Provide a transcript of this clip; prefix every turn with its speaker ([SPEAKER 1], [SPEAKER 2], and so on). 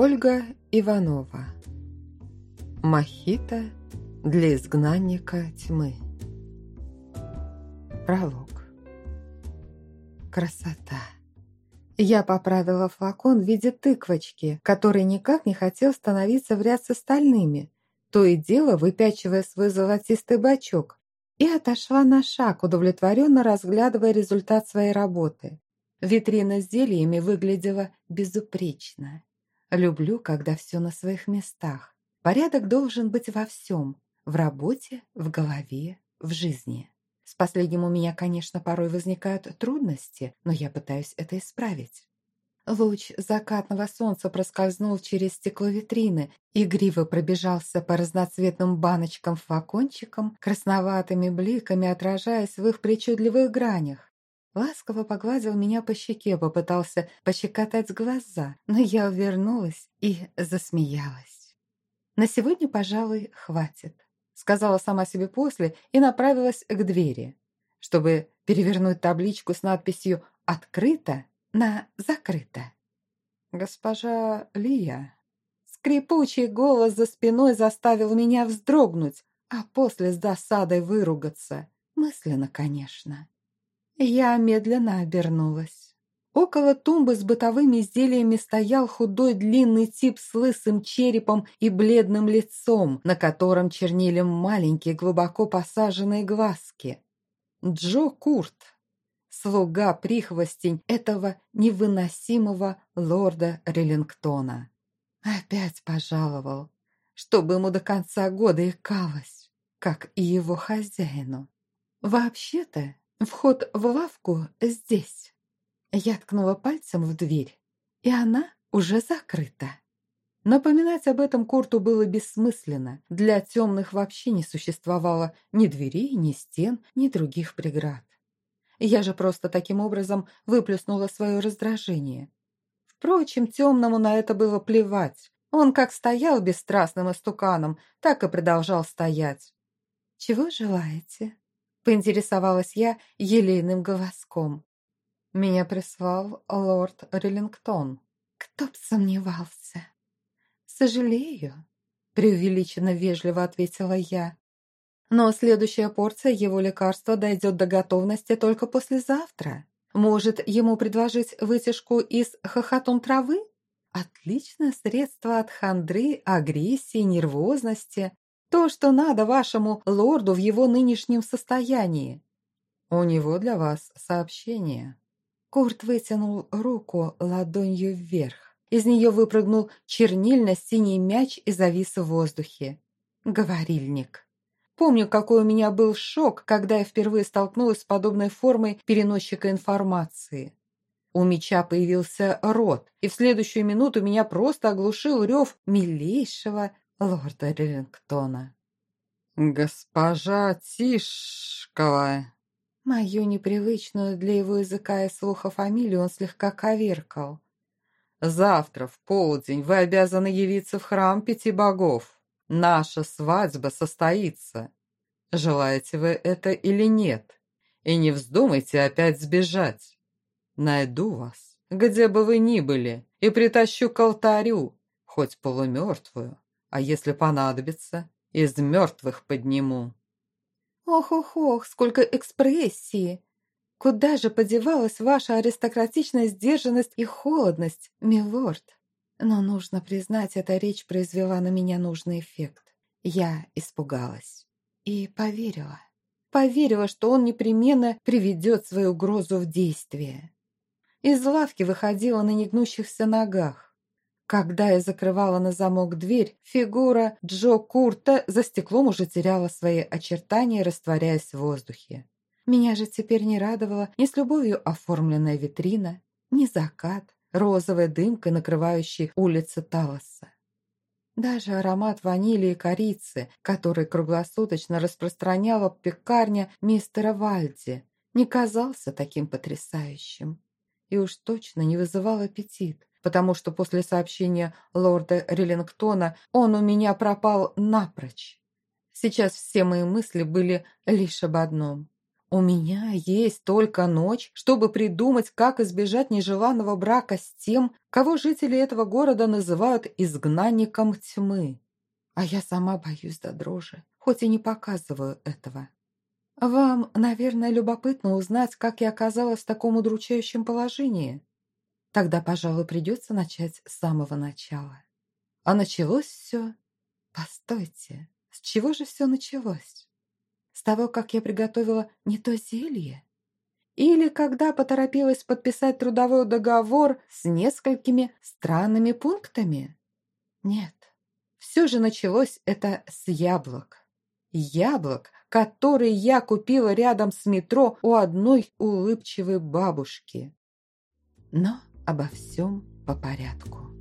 [SPEAKER 1] Ольга Иванова Мохито для изгнанника тьмы Пролог Красота Я поправила флакон в виде тыквочки, который никак не хотел становиться в ряд с остальными, то и дело выпячивая свой золотистый бачок, и отошла на шаг, удовлетворенно разглядывая результат своей работы. Витрина с зельями выглядела безупречно. Люблю, когда все на своих местах. Порядок должен быть во всем. В работе, в голове, в жизни. С последним у меня, конечно, порой возникают трудности, но я пытаюсь это исправить. Луч закатного солнца проскользнул через стекло витрины, игриво пробежался по разноцветным баночкам-флакончикам, красноватыми бликами отражаясь в их причудливых гранях. Ласково погладил меня по щеке, попытался пощекотать глаза, но я увернулась и засмеялась. «На сегодня, пожалуй, хватит», — сказала сама себе после и направилась к двери, чтобы перевернуть табличку с надписью «Открыто» на «Закрыто». «Госпожа Лия». Скрипучий голос за спиной заставил меня вздрогнуть, а после с досадой выругаться. Мысленно, конечно. Я медленно обернулась. Около тумбы с бытовыми изделиями стоял худой длинный тип с лысым черепом и бледным лицом, на котором чернили маленькие глубоко посаженные глазки. Джо Курт, слуга-прихвостень этого невыносимого лорда Реллингтона. Опять пожаловал, чтобы ему до конца года икалось, как и его хозяину. Вообще-то Вход в лавку здесь. Я ткнула пальцем в дверь, и она уже закрыта. Напоминать об этом Курту было бессмысленно. Для темных вообще не существовало ни дверей, ни стен, ни других преград. Я же просто таким образом выплеснула свое раздражение. Впрочем, темному на это было плевать. Он как стоял бесстрастным истуканом, так и продолжал стоять. «Чего желаете?» Поинтересовалась я елейным голоском. Меня прислал лорд Риллингтон. Кто б сомневался? Сожалею, преувеличенно вежливо ответила я. Но следующая порция его лекарства дойдет до готовности только послезавтра. Может, ему предложить вытяжку из хохотун травы? Отличное средство от хандры, агрессии, нервозности. То, что надо вашему лорду в его нынешнем состоянии. У него для вас сообщение. Курт вытянул руку ладонью вверх. Из нее выпрыгнул чернильно-синий мяч и завис в воздухе. Говорильник. Помню, какой у меня был шок, когда я впервые столкнулась с подобной формой переносчика информации. У меча появился рот, и в следующую минуту меня просто оглушил рев милейшего лорда Риллингтона. «Госпожа Тишкова!» Мою непривычную для его языка и слуха фамилию он слегка коверкал. «Завтра в полдень вы обязаны явиться в храм пяти богов. Наша свадьба состоится. Желаете вы это или нет? И не вздумайте опять сбежать. Найду вас, где бы вы ни были, и притащу к алтарю, хоть полумертвую, а если понадобится, из мертвых подниму». «Ох-ох-ох, сколько экспрессии! Куда же подевалась ваша аристократичная сдержанность и холодность, милорд?» Но нужно признать, эта речь произвела на меня нужный эффект. Я испугалась и поверила. Поверила, что он непременно приведет свою угрозу в действие. Из лавки выходила на негнущихся ногах. Когда я закрывала на замок дверь, фигура Джо Курта за стеклом уже теряла свои очертания, растворяясь в воздухе. Меня же теперь не радовала ни с любовью оформленная витрина, ни закат, розовая дымка, накрывающая улицы Талоса. Даже аромат ванили и корицы, который круглосуточно распространяла пекарня мистера Вальди, не казался таким потрясающим и уж точно не вызывал аппетит потому что после сообщения лорда Риллингтона он у меня пропал напрочь. Сейчас все мои мысли были лишь об одном. У меня есть только ночь, чтобы придумать, как избежать нежеланного брака с тем, кого жители этого города называют изгнанником тьмы. А я сама боюсь до дрожи, хоть и не показываю этого. Вам, наверное, любопытно узнать, как я оказалась в таком удручающем положении. Тогда, пожалуй, придется начать с самого начала. А началось все... Постойте, с чего же все началось? С того, как я приготовила не то зелье? Или когда поторопилась подписать трудовой договор с несколькими странными пунктами? Нет, все же началось это с яблок. Яблок, которые я купила рядом с метро у одной улыбчивой бабушки. Но обо всем по порядку.